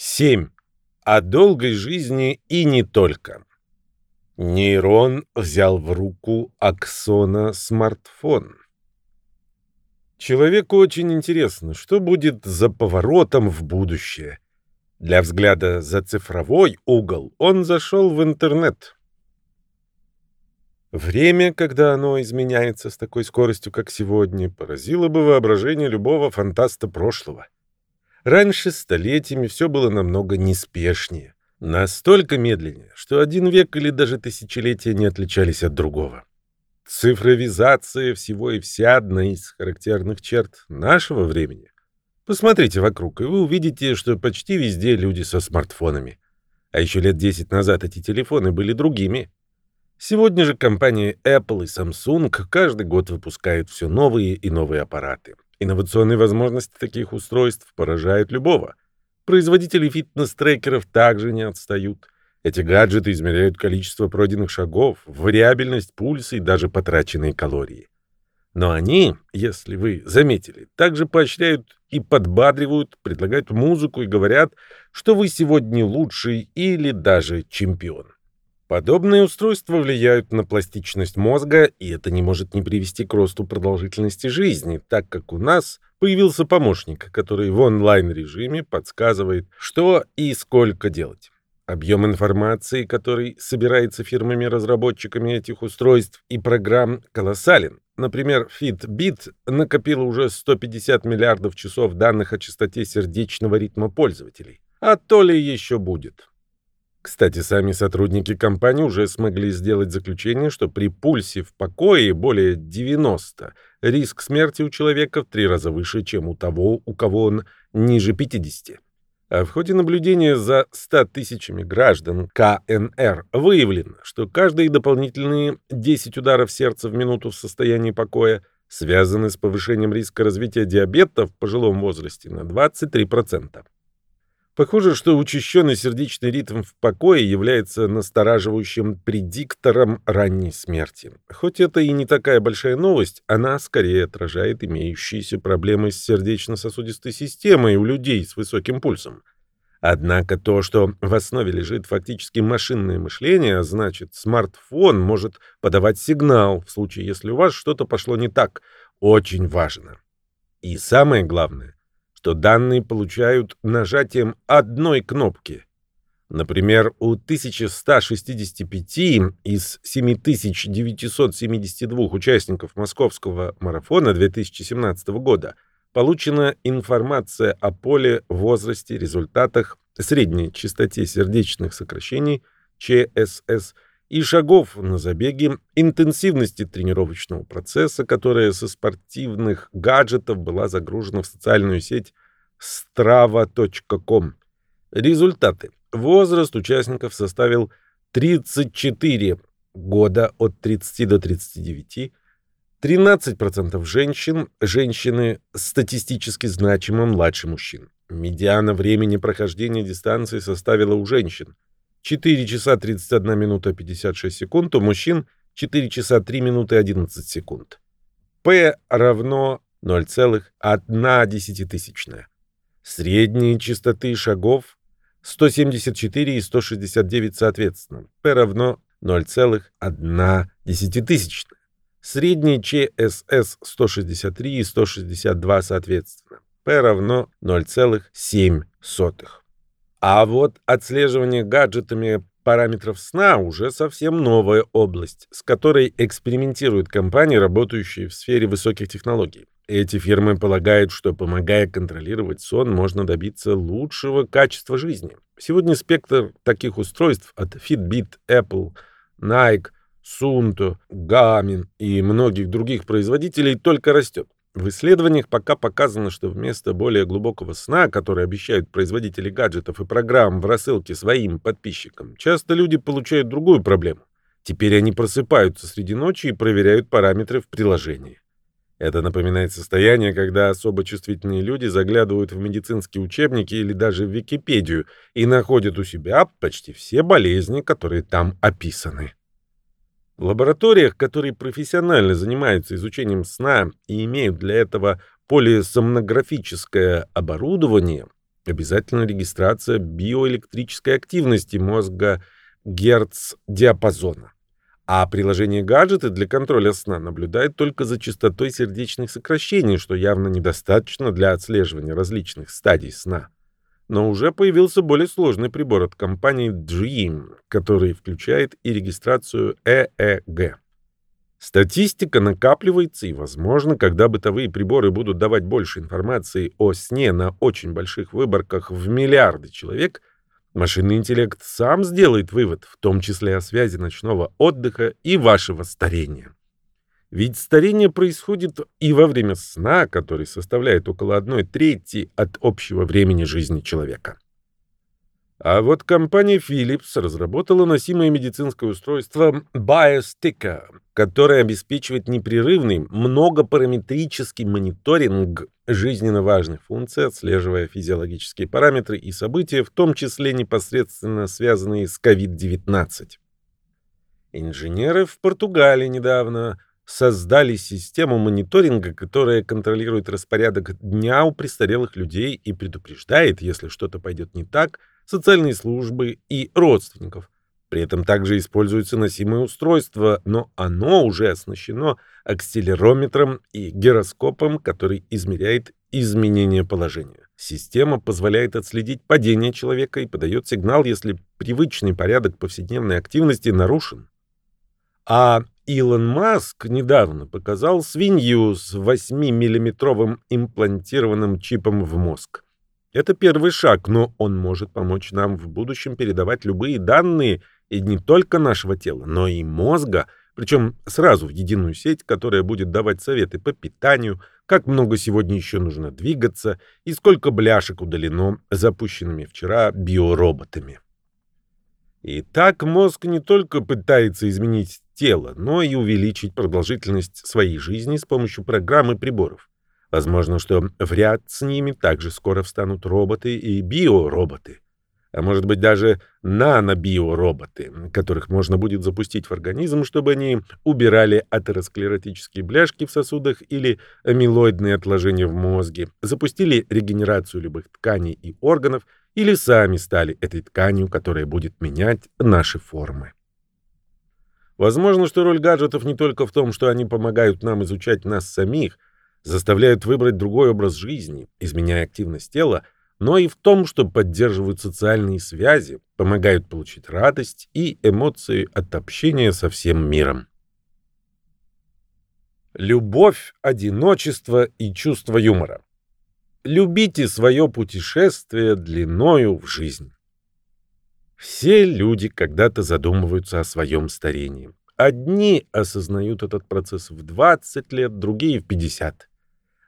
7. О долгой жизни и не только. Нейрон взял в руку Аксона смартфон. Человеку очень интересно, что будет за поворотом в будущее. Для взгляда за цифровой угол он зашел в интернет. Время, когда оно изменяется с такой скоростью, как сегодня, поразило бы воображение любого фантаста прошлого. Раньше столетиями все было намного неспешнее, настолько медленнее, что один век или даже тысячелетия не отличались от другого. Цифровизация всего и вся одна из характерных черт нашего времени. Посмотрите вокруг, и вы увидите, что почти везде люди со смартфонами. А еще лет 10 назад эти телефоны были другими. Сегодня же компании Apple и Samsung каждый год выпускают все новые и новые аппараты. Инновационные возможности таких устройств поражают любого. Производители фитнес-трекеров также не отстают. Эти гаджеты измеряют количество пройденных шагов, вариабельность пульса и даже потраченные калории. Но они, если вы заметили, также поощряют и подбадривают, предлагают музыку и говорят, что вы сегодня лучший или даже чемпион. Подобные устройства влияют на пластичность мозга, и это не может не привести к росту продолжительности жизни, так как у нас появился помощник, который в онлайн-режиме подсказывает, что и сколько делать. Объем информации, который собирается фирмами-разработчиками этих устройств и программ, колоссален. Например, Fitbit накопила уже 150 миллиардов часов данных о частоте сердечного ритма пользователей. А то ли еще будет. Кстати, сами сотрудники компании уже смогли сделать заключение, что при пульсе в покое более 90 риск смерти у человека в три раза выше, чем у того, у кого он ниже 50. А в ходе наблюдения за 100 тысячами граждан КНР выявлено, что каждые дополнительные 10 ударов сердца в минуту в состоянии покоя связаны с повышением риска развития диабета в пожилом возрасте на 23%. Похоже, что учащенный сердечный ритм в покое является настораживающим предиктором ранней смерти. Хоть это и не такая большая новость, она скорее отражает имеющиеся проблемы с сердечно-сосудистой системой у людей с высоким пульсом. Однако то, что в основе лежит фактически машинное мышление, а значит, смартфон может подавать сигнал в случае, если у вас что-то пошло не так, очень важно. И самое главное, что данные получают нажатием одной кнопки. Например, у 1165 из 7972 участников московского марафона 2017 года получена информация о поле, возрасте, результатах, средней частоте сердечных сокращений, ЧСС, и шагов на забеге, интенсивности тренировочного процесса, которая со спортивных гаджетов была загружена в социальную сеть strava.com. Результаты. Возраст участников составил 34 года от 30 до 39, 13% женщин, женщины статистически значимо младше мужчин. Медиана времени прохождения дистанции составила у женщин 4 часа 31 минута 56 секунд, у мужчин 4 часа 3 минуты 11 секунд. P равно 0,1 десятитысячная. Средние частоты шагов 174 и 169 соответственно. P равно 0,1 десятитысячная. Средний ЧСС 163 и 162 соответственно. P равно 0,7. А вот отслеживание гаджетами параметров сна уже совсем новая область, с которой экспериментируют компании, работающие в сфере высоких технологий. Эти фирмы полагают, что помогая контролировать сон, можно добиться лучшего качества жизни. Сегодня спектр таких устройств от Fitbit, Apple, Nike, Sunto, Garmin и многих других производителей только растет. В исследованиях пока показано, что вместо более глубокого сна, который обещают производители гаджетов и программ в рассылке своим подписчикам, часто люди получают другую проблему. Теперь они просыпаются среди ночи и проверяют параметры в приложении. Это напоминает состояние, когда особо чувствительные люди заглядывают в медицинские учебники или даже в Википедию и находят у себя почти все болезни, которые там описаны. В лабораториях, которые профессионально занимаются изучением сна и имеют для этого полисомнографическое оборудование, Обязательно регистрация биоэлектрической активности мозга герц-диапазона. А приложение гаджеты для контроля сна наблюдает только за частотой сердечных сокращений, что явно недостаточно для отслеживания различных стадий сна. Но уже появился более сложный прибор от компании Dream, который включает и регистрацию ЭЭГ. Статистика накапливается, и, возможно, когда бытовые приборы будут давать больше информации о сне на очень больших выборках в миллиарды человек, Машинный интеллект сам сделает вывод, в том числе о связи ночного отдыха и вашего старения. Ведь старение происходит и во время сна, который составляет около одной трети от общего времени жизни человека. А вот компания Philips разработала носимое медицинское устройство BioSticker, которое обеспечивает непрерывный многопараметрический мониторинг жизненно важных функций, отслеживая физиологические параметры и события, в том числе непосредственно связанные с COVID-19. Инженеры в Португалии недавно создали систему мониторинга, которая контролирует распорядок дня у престарелых людей и предупреждает, если что-то пойдет не так – социальные службы и родственников. При этом также используется носимое устройство, но оно уже оснащено акселерометром и гироскопом, который измеряет изменение положения. Система позволяет отследить падение человека и подает сигнал, если привычный порядок повседневной активности нарушен. А Илон Маск недавно показал свинью с 8-миллиметровым имплантированным чипом в мозг. Это первый шаг, но он может помочь нам в будущем передавать любые данные и не только нашего тела, но и мозга, причем сразу в единую сеть, которая будет давать советы по питанию, как много сегодня еще нужно двигаться и сколько бляшек удалено запущенными вчера биороботами. И так мозг не только пытается изменить тело, но и увеличить продолжительность своей жизни с помощью программ и приборов. Возможно, что в ряд с ними также скоро встанут роботы и биороботы. А может быть даже нанобиороботы, которых можно будет запустить в организм, чтобы они убирали атеросклеротические бляшки в сосудах или амилоидные отложения в мозге, запустили регенерацию любых тканей и органов или сами стали этой тканью, которая будет менять наши формы. Возможно, что роль гаджетов не только в том, что они помогают нам изучать нас самих, заставляют выбрать другой образ жизни, изменяя активность тела, но и в том, что поддерживают социальные связи, помогают получить радость и эмоции от общения со всем миром. Любовь, одиночество и чувство юмора. Любите свое путешествие длиною в жизнь. Все люди когда-то задумываются о своем старении. Одни осознают этот процесс в 20 лет, другие в 50.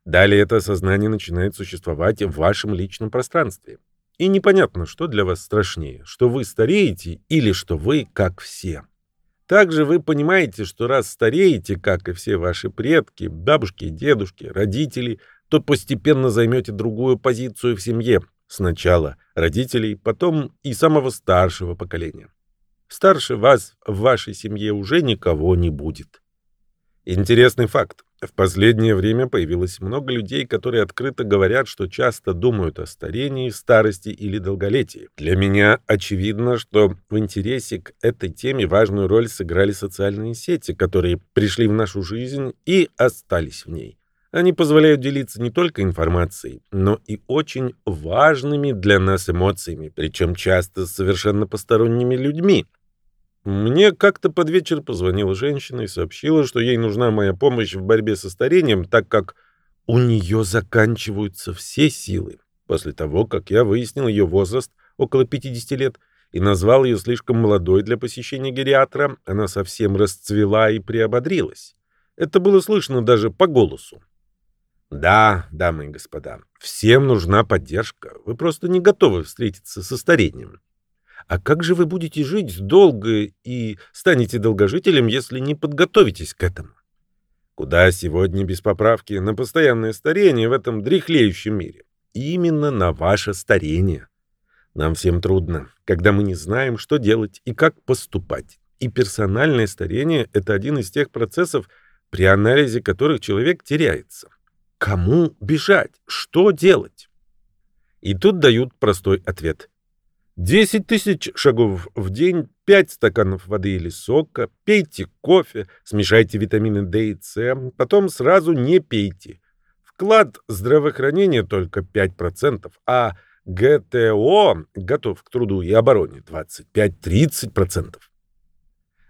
Далее это сознание начинает существовать в вашем личном пространстве. И непонятно, что для вас страшнее, что вы стареете или что вы как все. Также вы понимаете, что раз стареете, как и все ваши предки, бабушки, дедушки, родители, то постепенно займете другую позицию в семье. Сначала родителей, потом и самого старшего поколения. Старше вас в вашей семье уже никого не будет. Интересный факт. В последнее время появилось много людей, которые открыто говорят, что часто думают о старении, старости или долголетии. Для меня очевидно, что в интересе к этой теме важную роль сыграли социальные сети, которые пришли в нашу жизнь и остались в ней. Они позволяют делиться не только информацией, но и очень важными для нас эмоциями, причем часто с совершенно посторонними людьми. Мне как-то под вечер позвонила женщина и сообщила, что ей нужна моя помощь в борьбе со старением, так как у нее заканчиваются все силы. После того, как я выяснил ее возраст, около 50 лет, и назвал ее слишком молодой для посещения гериатра, она совсем расцвела и приободрилась. Это было слышно даже по голосу. Да, дамы и господа, всем нужна поддержка. Вы просто не готовы встретиться со старением. А как же вы будете жить долго и станете долгожителем, если не подготовитесь к этому? Куда сегодня без поправки на постоянное старение в этом дряхлеющем мире? Именно на ваше старение. Нам всем трудно, когда мы не знаем, что делать и как поступать. И персональное старение — это один из тех процессов, при анализе которых человек теряется. Кому бежать? Что делать? И тут дают простой ответ. 10 тысяч шагов в день, 5 стаканов воды или сока, пейте кофе, смешайте витамины D и С, потом сразу не пейте. Вклад здравоохранения только 5%, а ГТО, готов к труду и обороне, 25-30%.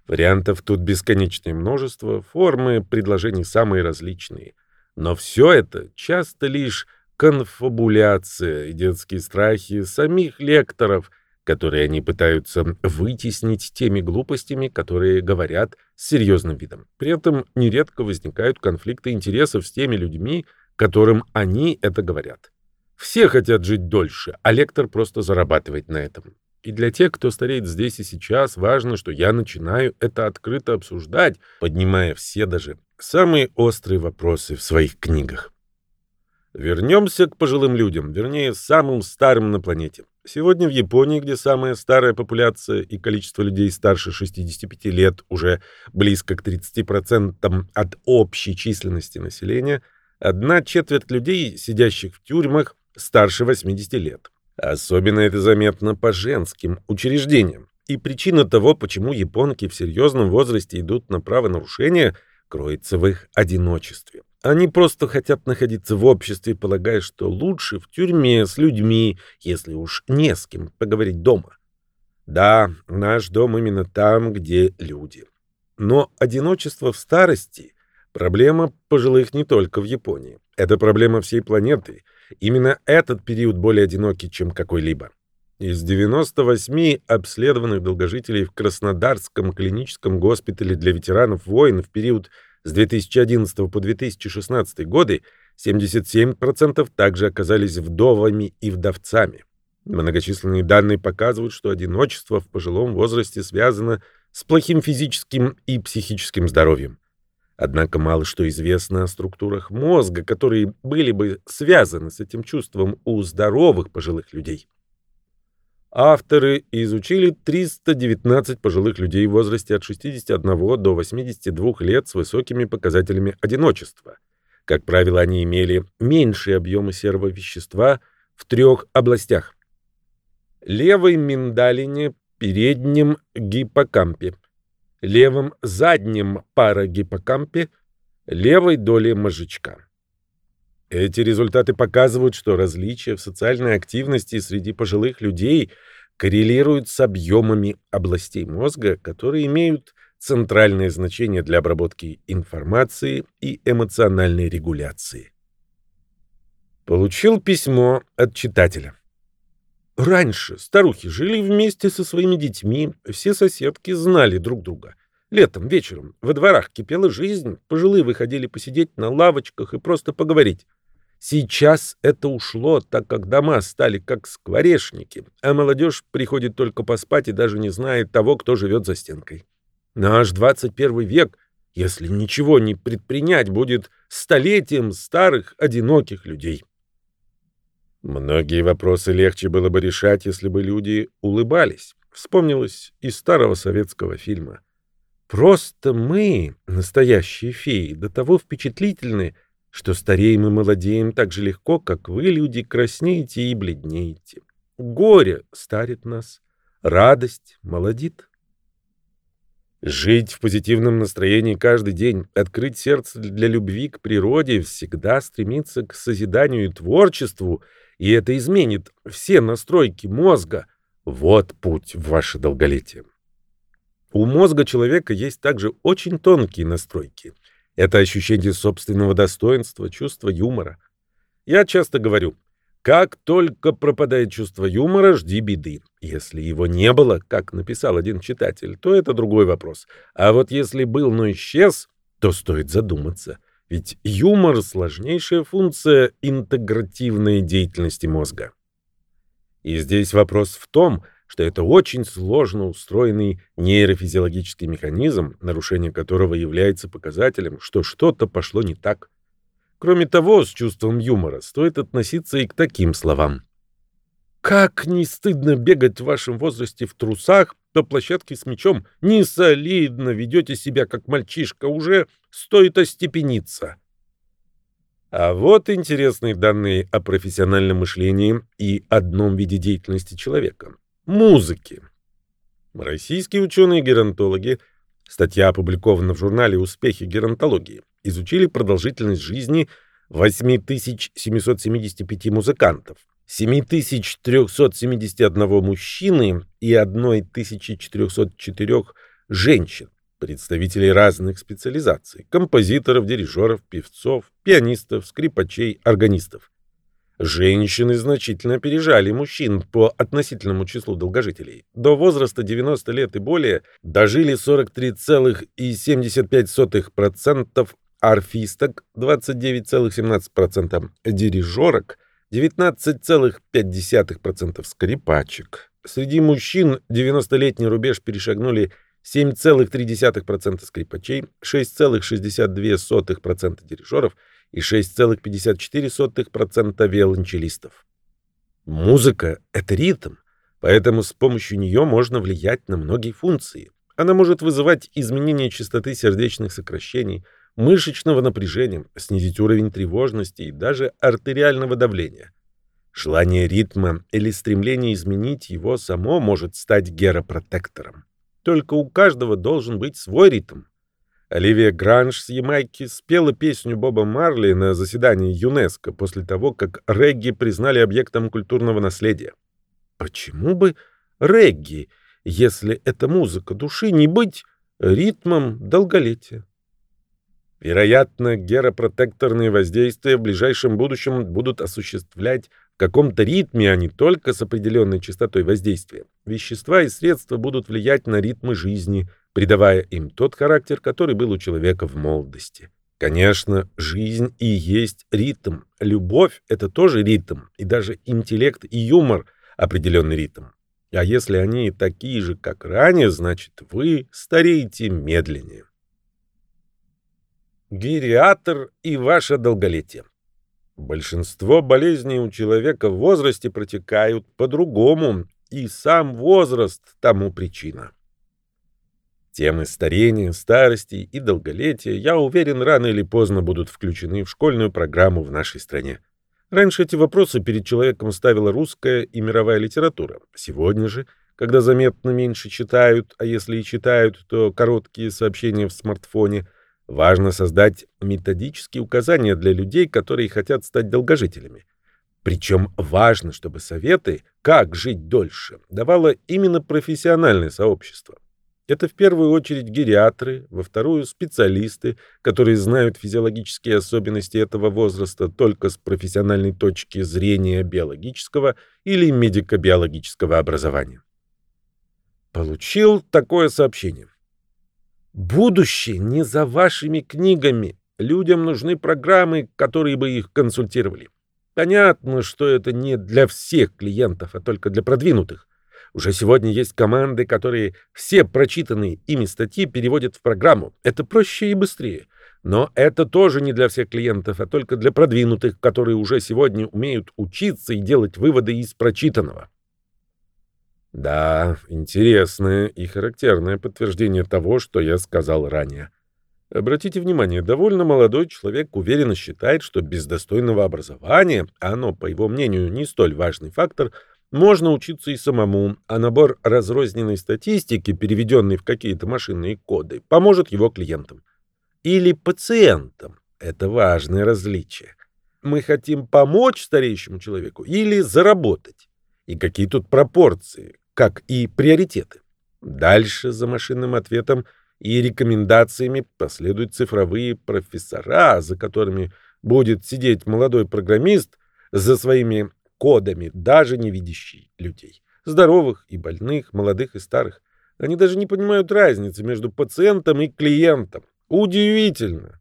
Вариантов тут бесконечное множество, формы предложений самые различные. Но все это часто лишь конфабуляция и детские страхи самих лекторов, которые они пытаются вытеснить теми глупостями, которые говорят с серьезным видом. При этом нередко возникают конфликты интересов с теми людьми, которым они это говорят. Все хотят жить дольше, а лектор просто зарабатывает на этом. И для тех, кто стареет здесь и сейчас, важно, что я начинаю это открыто обсуждать, поднимая все даже самые острые вопросы в своих книгах. Вернемся к пожилым людям, вернее, самым старым на планете. Сегодня в Японии, где самая старая популяция и количество людей старше 65 лет уже близко к 30% от общей численности населения, одна четверть людей, сидящих в тюрьмах, старше 80 лет. Особенно это заметно по женским учреждениям. И причина того, почему японки в серьезном возрасте идут на правонарушения, кроется в их одиночестве. Они просто хотят находиться в обществе, полагая, что лучше в тюрьме с людьми, если уж не с кем поговорить дома. Да, наш дом именно там, где люди. Но одиночество в старости – проблема пожилых не только в Японии. Это проблема всей планеты. Именно этот период более одинокий, чем какой-либо. Из 98 обследованных долгожителей в Краснодарском клиническом госпитале для ветеранов войн в период с 2011 по 2016 годы 77% также оказались вдовами и вдовцами. Многочисленные данные показывают, что одиночество в пожилом возрасте связано с плохим физическим и психическим здоровьем. Однако мало что известно о структурах мозга, которые были бы связаны с этим чувством у здоровых пожилых людей. Авторы изучили 319 пожилых людей в возрасте от 61 до 82 лет с высокими показателями одиночества. Как правило, они имели меньшие объемы серого вещества в трех областях. Левой миндалине, переднем гиппокампе, левом заднем парагиппокампе, левой доле мозжечка. Эти результаты показывают, что различия в социальной активности среди пожилых людей коррелируют с объемами областей мозга, которые имеют центральное значение для обработки информации и эмоциональной регуляции. Получил письмо от читателя. Раньше старухи жили вместе со своими детьми, все соседки знали друг друга. Летом, вечером, во дворах кипела жизнь, пожилые выходили посидеть на лавочках и просто поговорить. Сейчас это ушло, так как дома стали как скворечники, а молодежь приходит только поспать и даже не знает того, кто живет за стенкой. Наш 21 век, если ничего не предпринять, будет столетием старых, одиноких людей. Многие вопросы легче было бы решать, если бы люди улыбались. Вспомнилось из старого советского фильма. Просто мы, настоящие феи, до того впечатлительны, что стареем и молодеем так же легко, как вы, люди, краснеете и бледнеете. Горе старит нас, радость молодит. Жить в позитивном настроении каждый день, открыть сердце для любви к природе, всегда стремиться к созиданию и творчеству, и это изменит все настройки мозга. Вот путь в ваше долголетие. У мозга человека есть также очень тонкие настройки — это ощущение собственного достоинства, чувство юмора. Я часто говорю, как только пропадает чувство юмора, жди беды. Если его не было, как написал один читатель, то это другой вопрос. А вот если был, но исчез, то стоит задуматься. Ведь юмор — сложнейшая функция интегративной деятельности мозга. И здесь вопрос в том, что это очень сложно устроенный нейрофизиологический механизм, нарушение которого является показателем, что что-то пошло не так. Кроме того, с чувством юмора стоит относиться и к таким словам. «Как не стыдно бегать в вашем возрасте в трусах по площадке с мячом! Не солидно ведете себя, как мальчишка, уже стоит остепениться!» А вот интересные данные о профессиональном мышлении и одном виде деятельности человека – музыке. Российские ученые-геронтологи, статья опубликована в журнале «Успехи геронтологии», изучили продолжительность жизни 8775 музыкантов, 7371 мужчины и 1404 женщин, представителей разных специализаций, композиторов, дирижеров, певцов, пианистов, скрипачей, органистов. Женщины значительно опережали мужчин по относительному числу долгожителей. До возраста 90 лет и более дожили 43,75% арфисток, 29,17% дирижерок, 19,5% скрипачек. Среди мужчин 90-летний рубеж перешагнули 7,3% скрипачей, 6,62% дирижеров и 6,54% виолончелистов. Музыка — это ритм, поэтому с помощью нее можно влиять на многие функции. Она может вызывать изменение частоты сердечных сокращений, мышечного напряжения, снизить уровень тревожности и даже артериального давления. Желание ритма или стремление изменить его само может стать геропротектором. Только у каждого должен быть свой ритм. Оливия Гранж с Ямайки спела песню Боба Марли на заседании ЮНЕСКО после того, как регги признали объектом культурного наследия. Почему бы регги, если это музыка души, не быть ритмом долголетия? Вероятно, геропротекторные воздействия в ближайшем будущем будут осуществлять каком-то ритме, а не только с определенной частотой воздействия. Вещества и средства будут влиять на ритмы жизни, придавая им тот характер, который был у человека в молодости. Конечно, жизнь и есть ритм. Любовь — это тоже ритм, и даже интеллект и юмор — определенный ритм. А если они такие же, как ранее, значит, вы стареете медленнее. Гериатр и ваше долголетие. Большинство болезней у человека в возрасте протекают по-другому, и сам возраст тому причина. Темы старения, старости и долголетия, я уверен, рано или поздно будут включены в школьную программу в нашей стране. Раньше эти вопросы перед человеком ставила русская и мировая литература. Сегодня же, когда заметно меньше читают, а если и читают, то короткие сообщения в смартфоне – Важно создать методические указания для людей, которые хотят стать долгожителями. Причем важно, чтобы советы, как жить дольше, давало именно профессиональное сообщество. Это в первую очередь гериатры, во вторую – специалисты, которые знают физиологические особенности этого возраста только с профессиональной точки зрения биологического или медико-биологического образования. Получил такое сообщение. Будущее не за вашими книгами. Людям нужны программы, которые бы их консультировали. Понятно, что это не для всех клиентов, а только для продвинутых. Уже сегодня есть команды, которые все прочитанные ими статьи переводят в программу. Это проще и быстрее. Но это тоже не для всех клиентов, а только для продвинутых, которые уже сегодня умеют учиться и делать выводы из прочитанного. Да, интересное и характерное подтверждение того, что я сказал ранее. Обратите внимание, довольно молодой человек уверенно считает, что без достойного образования, оно, по его мнению, не столь важный фактор, можно учиться и самому, а набор разрозненной статистики, переведенный в какие-то машинные коды, поможет его клиентам. Или пациентам. Это важное различие. Мы хотим помочь стареющему человеку или заработать? И какие тут пропорции? Как и приоритеты. Дальше за машинным ответом и рекомендациями последуют цифровые профессора, за которыми будет сидеть молодой программист за своими кодами, даже не видящий людей. Здоровых и больных, молодых и старых. Они даже не понимают разницы между пациентом и клиентом. Удивительно.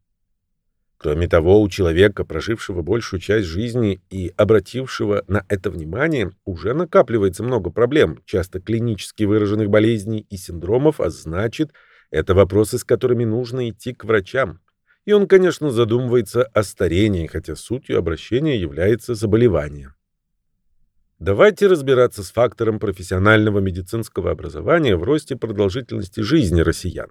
Кроме того, у человека, прожившего большую часть жизни и обратившего на это внимание, уже накапливается много проблем, часто клинически выраженных болезней и синдромов, а значит, это вопросы, с которыми нужно идти к врачам. И он, конечно, задумывается о старении, хотя сутью обращения является заболевание. Давайте разбираться с фактором профессионального медицинского образования в росте продолжительности жизни россиян.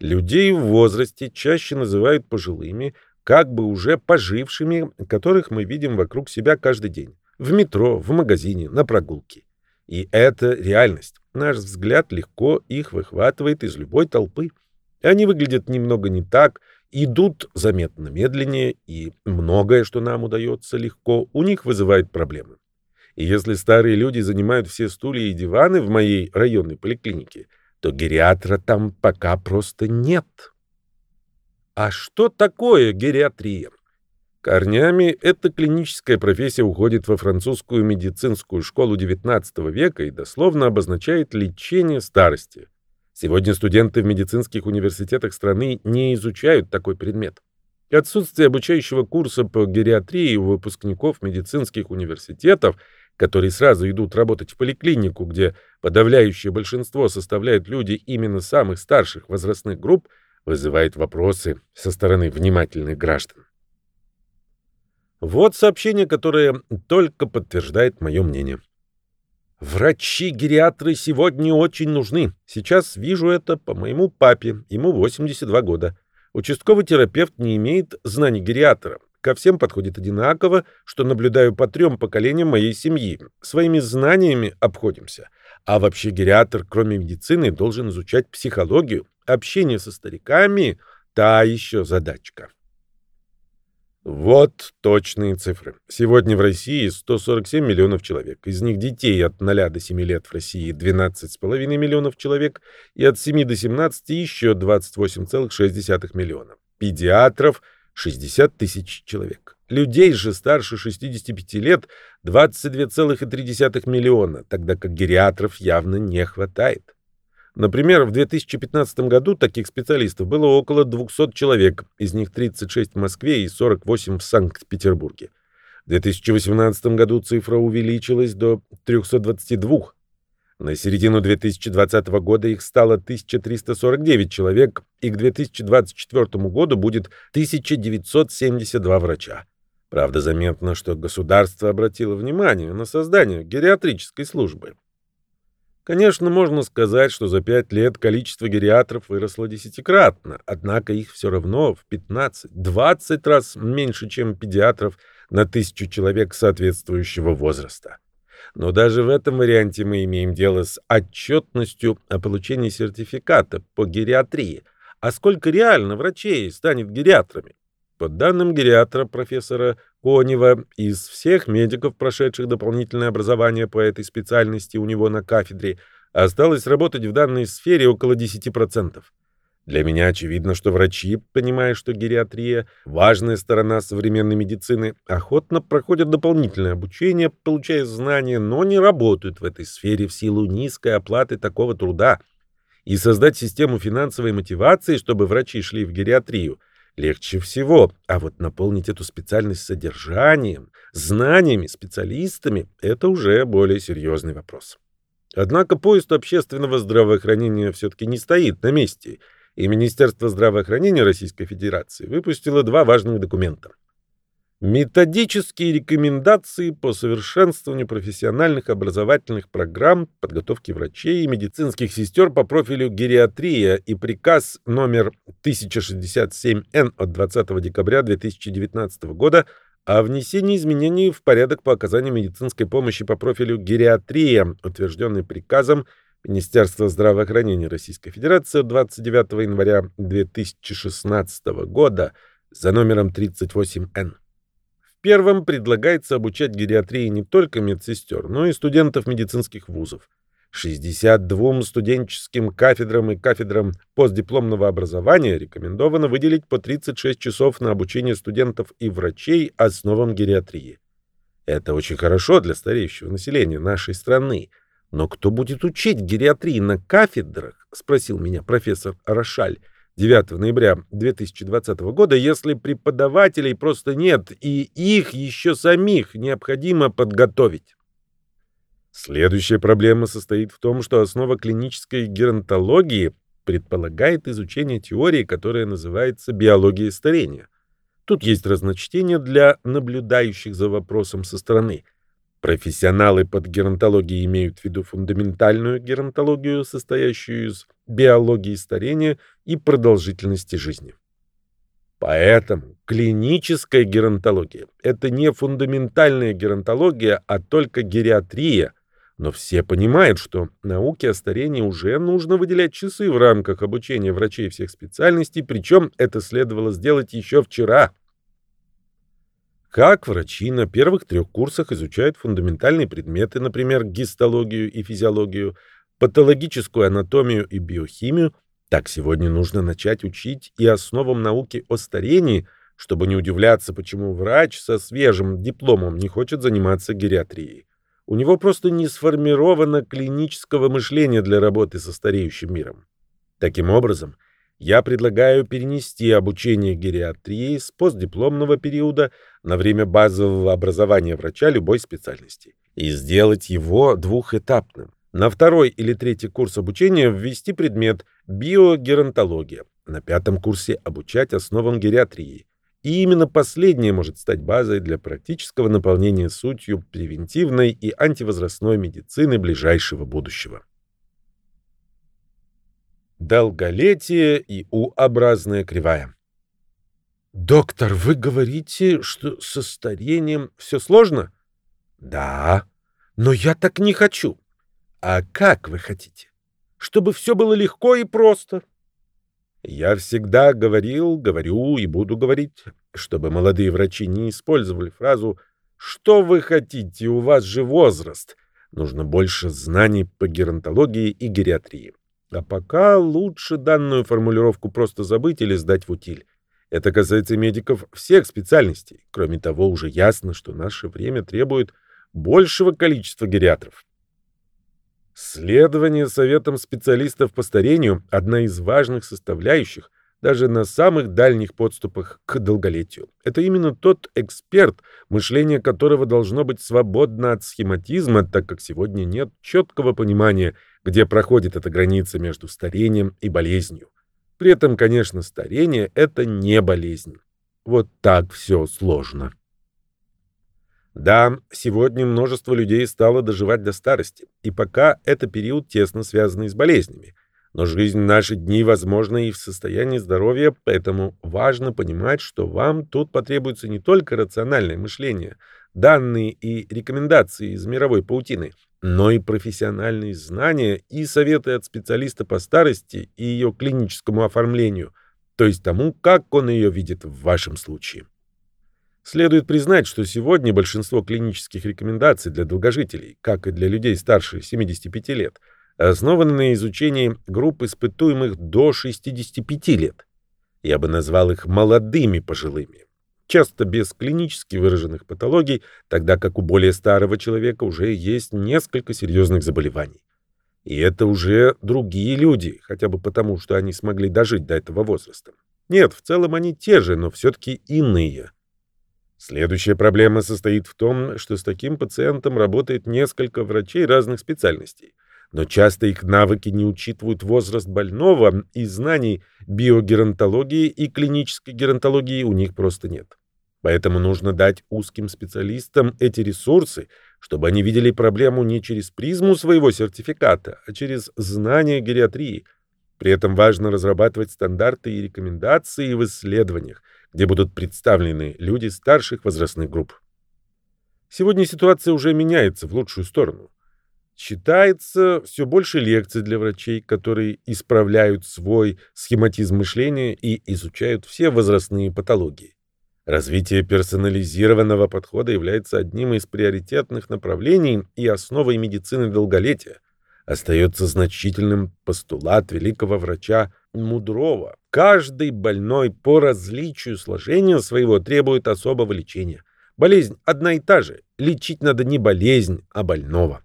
Людей в возрасте чаще называют пожилыми, как бы уже пожившими, которых мы видим вокруг себя каждый день. В метро, в магазине, на прогулке. И это реальность. Наш взгляд легко их выхватывает из любой толпы. Они выглядят немного не так, идут заметно медленнее, и многое, что нам удается легко, у них вызывает проблемы. И если старые люди занимают все стулья и диваны в моей районной поликлинике, то гериатра там пока просто нет. А что такое гериатрия? Корнями эта клиническая профессия уходит во французскую медицинскую школу XIX века и дословно обозначает лечение старости. Сегодня студенты в медицинских университетах страны не изучают такой предмет. Отсутствие обучающего курса по гериатрии у выпускников медицинских университетов, которые сразу идут работать в поликлинику, где подавляющее большинство составляют люди именно самых старших возрастных групп – вызывает вопросы со стороны внимательных граждан. Вот сообщение, которое только подтверждает мое мнение. Врачи-гериатры сегодня очень нужны. Сейчас вижу это по моему папе, ему 82 года. Участковый терапевт не имеет знаний гериатра. Ко всем подходит одинаково, что наблюдаю по трем поколениям моей семьи. Своими знаниями обходимся. А вообще гериатр, кроме медицины, должен изучать психологию, Общение со стариками — та еще задачка. Вот точные цифры. Сегодня в России 147 миллионов человек. Из них детей от 0 до 7 лет в России 12,5 миллионов человек и от 7 до 17 еще 28,6 миллиона. Педиатров 60 тысяч человек. Людей же старше 65 лет 22,3 миллиона, тогда как гериатров явно не хватает. Например, в 2015 году таких специалистов было около 200 человек, из них 36 в Москве и 48 в Санкт-Петербурге. В 2018 году цифра увеличилась до 322. На середину 2020 года их стало 1349 человек, и к 2024 году будет 1972 врача. Правда, заметно, что государство обратило внимание на создание гериатрической службы. Конечно, можно сказать, что за пять лет количество гериатров выросло десятикратно, однако их все равно в 15-20 раз меньше, чем педиатров на тысячу человек соответствующего возраста. Но даже в этом варианте мы имеем дело с отчетностью о получении сертификата по гериатрии. А сколько реально врачей станет гериатрами? По данным гериатра профессора Конева, из всех медиков, прошедших дополнительное образование по этой специальности у него на кафедре, осталось работать в данной сфере около 10%. Для меня очевидно, что врачи, понимая, что гериатрия – важная сторона современной медицины, охотно проходят дополнительное обучение, получая знания, но не работают в этой сфере в силу низкой оплаты такого труда. И создать систему финансовой мотивации, чтобы врачи шли в гериатрию – легче всего. А вот наполнить эту специальность содержанием, знаниями, специалистами – это уже более серьезный вопрос. Однако поезд общественного здравоохранения все-таки не стоит на месте, и Министерство здравоохранения Российской Федерации выпустило два важных документа – Методические рекомендации по совершенствованию профессиональных образовательных программ подготовки врачей и медицинских сестер по профилю гериатрия и приказ номер 1067-Н от 20 декабря 2019 года о внесении изменений в порядок по оказанию медицинской помощи по профилю гериатрия, утвержденный приказом Министерства здравоохранения Российской Федерации 29 января 2016 года за номером 38Н первом предлагается обучать гериатрии не только медсестер, но и студентов медицинских вузов. 62 студенческим кафедрам и кафедрам постдипломного образования рекомендовано выделить по 36 часов на обучение студентов и врачей основам гериатрии. Это очень хорошо для стареющего населения нашей страны. Но кто будет учить гериатрии на кафедрах, спросил меня профессор Рошаль, 9 ноября 2020 года, если преподавателей просто нет и их еще самих необходимо подготовить. Следующая проблема состоит в том, что основа клинической геронтологии предполагает изучение теории, которая называется биологией старения. Тут есть разночтение для наблюдающих за вопросом со стороны. Профессионалы под геронтологией имеют в виду фундаментальную геронтологию, состоящую из биологии старения и продолжительности жизни. Поэтому клиническая геронтология – это не фундаментальная геронтология, а только гериатрия. Но все понимают, что науке о старении уже нужно выделять часы в рамках обучения врачей всех специальностей, причем это следовало сделать еще вчера. Как врачи на первых трех курсах изучают фундаментальные предметы, например, гистологию и физиологию, патологическую анатомию и биохимию, так сегодня нужно начать учить и основам науки о старении, чтобы не удивляться, почему врач со свежим дипломом не хочет заниматься гериатрией. У него просто не сформировано клинического мышления для работы со стареющим миром. Таким образом, я предлагаю перенести обучение гериатрии с постдипломного периода на время базового образования врача любой специальности и сделать его двухэтапным. На второй или третий курс обучения ввести предмет биогеронтология. На пятом курсе обучать основам гериатрии. И именно последнее может стать базой для практического наполнения сутью превентивной и антивозрастной медицины ближайшего будущего. Долголетие и У-образная кривая. Доктор, вы говорите, что со старением все сложно? Да, но я так не хочу. А как вы хотите? Чтобы все было легко и просто. Я всегда говорил, говорю и буду говорить, чтобы молодые врачи не использовали фразу «Что вы хотите? У вас же возраст». Нужно больше знаний по геронтологии и гериатрии. А пока лучше данную формулировку просто забыть или сдать в утиль. Это касается медиков всех специальностей. Кроме того, уже ясно, что наше время требует большего количества гериатров. Следование советам специалистов по старению – одна из важных составляющих даже на самых дальних подступах к долголетию. Это именно тот эксперт, мышление которого должно быть свободно от схематизма, так как сегодня нет четкого понимания, где проходит эта граница между старением и болезнью. При этом, конечно, старение – это не болезнь. Вот так все сложно. Да, сегодня множество людей стало доживать до старости, и пока это период тесно связанный с болезнями. Но жизнь в наши дни возможна и в состоянии здоровья, поэтому важно понимать, что вам тут потребуется не только рациональное мышление, данные и рекомендации из мировой паутины, но и профессиональные знания и советы от специалиста по старости и ее клиническому оформлению, то есть тому, как он ее видит в вашем случае. Следует признать, что сегодня большинство клинических рекомендаций для долгожителей, как и для людей старше 75 лет, основаны на изучении групп испытуемых до 65 лет. Я бы назвал их молодыми пожилыми, часто без клинически выраженных патологий, тогда как у более старого человека уже есть несколько серьезных заболеваний. И это уже другие люди, хотя бы потому, что они смогли дожить до этого возраста. Нет, в целом они те же, но все-таки иные. Следующая проблема состоит в том, что с таким пациентом работает несколько врачей разных специальностей, но часто их навыки не учитывают возраст больного, и знаний биогеронтологии и клинической геронтологии у них просто нет. Поэтому нужно дать узким специалистам эти ресурсы, чтобы они видели проблему не через призму своего сертификата, а через знание гериатрии. При этом важно разрабатывать стандарты и рекомендации в исследованиях, где будут представлены люди старших возрастных групп. Сегодня ситуация уже меняется в лучшую сторону. Читается все больше лекций для врачей, которые исправляют свой схематизм мышления и изучают все возрастные патологии. Развитие персонализированного подхода является одним из приоритетных направлений и основой медицины долголетия. Остается значительным постулат великого врача Мудрого. Каждый больной по различию сложения своего требует особого лечения. Болезнь одна и та же. Лечить надо не болезнь, а больного.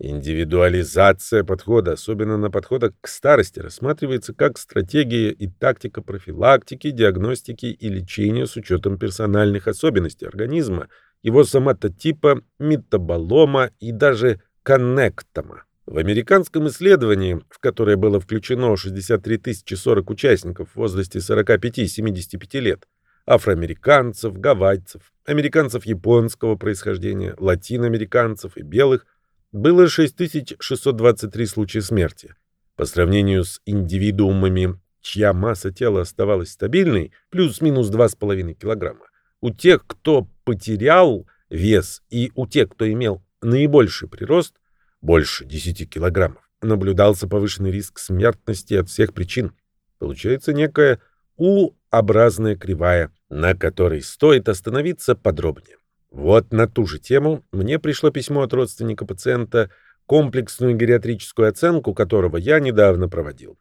Индивидуализация подхода, особенно на подходах к старости, рассматривается как стратегия и тактика профилактики, диагностики и лечения с учетом персональных особенностей организма, его соматотипа, метаболома и даже коннектома. В американском исследовании, в которое было включено 63 040 участников в возрасте 45-75 лет, афроамериканцев, гавайцев, американцев японского происхождения, латиноамериканцев и белых, было 6623 случая смерти. По сравнению с индивидуумами чья масса тела оставалась стабильной, плюс-минус 2,5 килограмма, у тех, кто потерял вес, и у тех, кто имел наибольший прирост, больше 10 килограммов, наблюдался повышенный риск смертности от всех причин. Получается некая U-образная кривая, на которой стоит остановиться подробнее. Вот на ту же тему мне пришло письмо от родственника пациента, комплексную гериатрическую оценку которого я недавно проводил.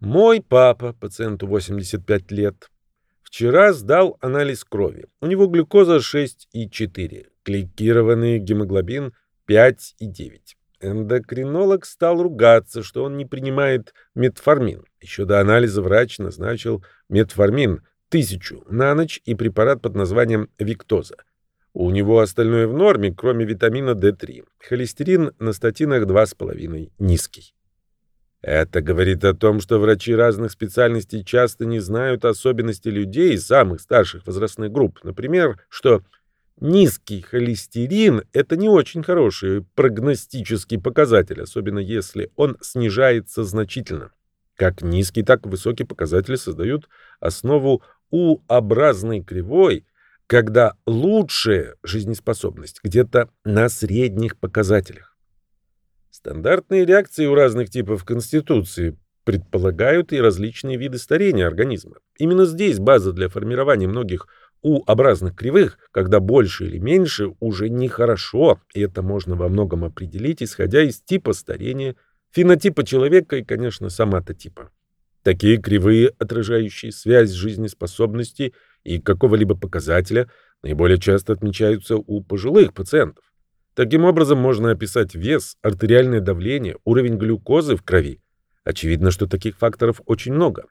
Мой папа, пациенту 85 лет, вчера сдал анализ крови. У него глюкоза 6,4, гликированный гемоглобин 5,9. Эндокринолог стал ругаться, что он не принимает метформин. Еще до анализа врач назначил метформин тысячу на ночь и препарат под названием Виктоза. У него остальное в норме, кроме витамина D3. Холестерин на статинах 2,5 низкий. Это говорит о том, что врачи разных специальностей часто не знают особенностей людей из самых старших возрастных групп. Например, что Низкий холестерин – это не очень хороший прогностический показатель, особенно если он снижается значительно. Как низкий, так и высокий показатели создают основу U-образной кривой, когда лучшая жизнеспособность где-то на средних показателях. Стандартные реакции у разных типов конституции предполагают и различные виды старения организма. Именно здесь база для формирования многих у образных кривых, когда больше или меньше, уже нехорошо, и это можно во многом определить, исходя из типа старения, фенотипа человека и, конечно, соматотипа. Такие кривые, отражающие связь жизнеспособности и какого-либо показателя, наиболее часто отмечаются у пожилых пациентов. Таким образом, можно описать вес, артериальное давление, уровень глюкозы в крови. Очевидно, что таких факторов очень много.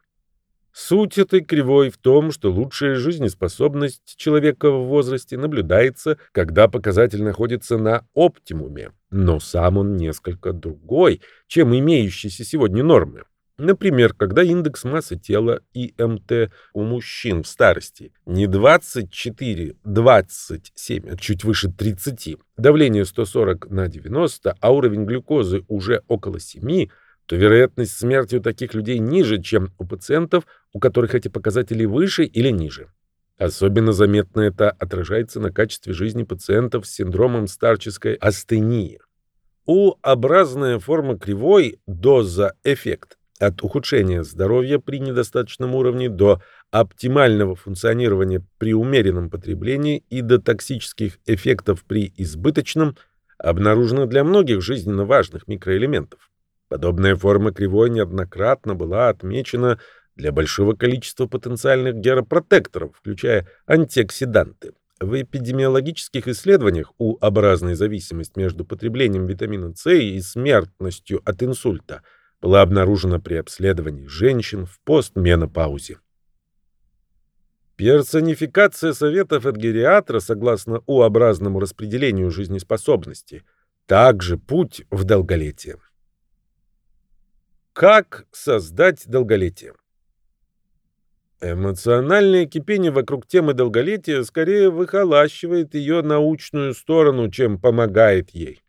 Суть этой кривой в том, что лучшая жизнеспособность человека в возрасте наблюдается, когда показатель находится на оптимуме, но сам он несколько другой, чем имеющиеся сегодня нормы. Например, когда индекс массы тела ИМТ у мужчин в старости не 24-27, а чуть выше 30, давление 140 на 90, а уровень глюкозы уже около 7, то вероятность смерти у таких людей ниже, чем у пациентов, у которых эти показатели выше или ниже. Особенно заметно это отражается на качестве жизни пациентов с синдромом старческой астении. У-образная форма кривой доза-эффект от ухудшения здоровья при недостаточном уровне до оптимального функционирования при умеренном потреблении и до токсических эффектов при избыточном обнаружена для многих жизненно важных микроэлементов. Подобная форма кривой неоднократно была отмечена для большого количества потенциальных геропротекторов, включая антиоксиданты. В эпидемиологических исследованиях у образной зависимость между потреблением витамина С и смертностью от инсульта была обнаружена при обследовании женщин в постменопаузе. Персонификация советов от гериатра согласно У-образному распределению жизнеспособности также путь в долголетие. Как создать долголетие? Эмоциональное кипение вокруг темы долголетия скорее выхолащивает ее научную сторону, чем помогает ей.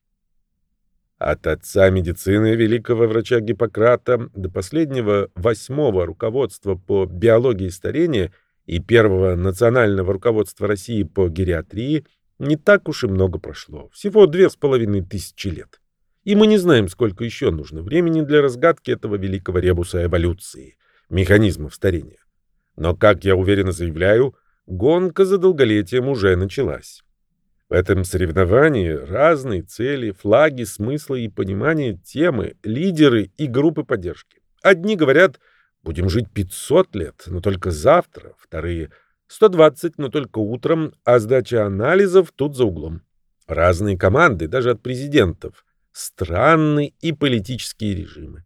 От отца медицины великого врача Гиппократа до последнего восьмого руководства по биологии старения и первого национального руководства России по гериатрии не так уж и много прошло, всего две с половиной тысячи лет. И мы не знаем, сколько еще нужно времени для разгадки этого великого ребуса эволюции, механизмов старения. Но, как я уверенно заявляю, гонка за долголетием уже началась. В этом соревновании разные цели, флаги, смыслы и понимание темы, лидеры и группы поддержки. Одни говорят, будем жить 500 лет, но только завтра, вторые — 120, но только утром, а сдача анализов тут за углом. Разные команды, даже от президентов, странны и политические режимы.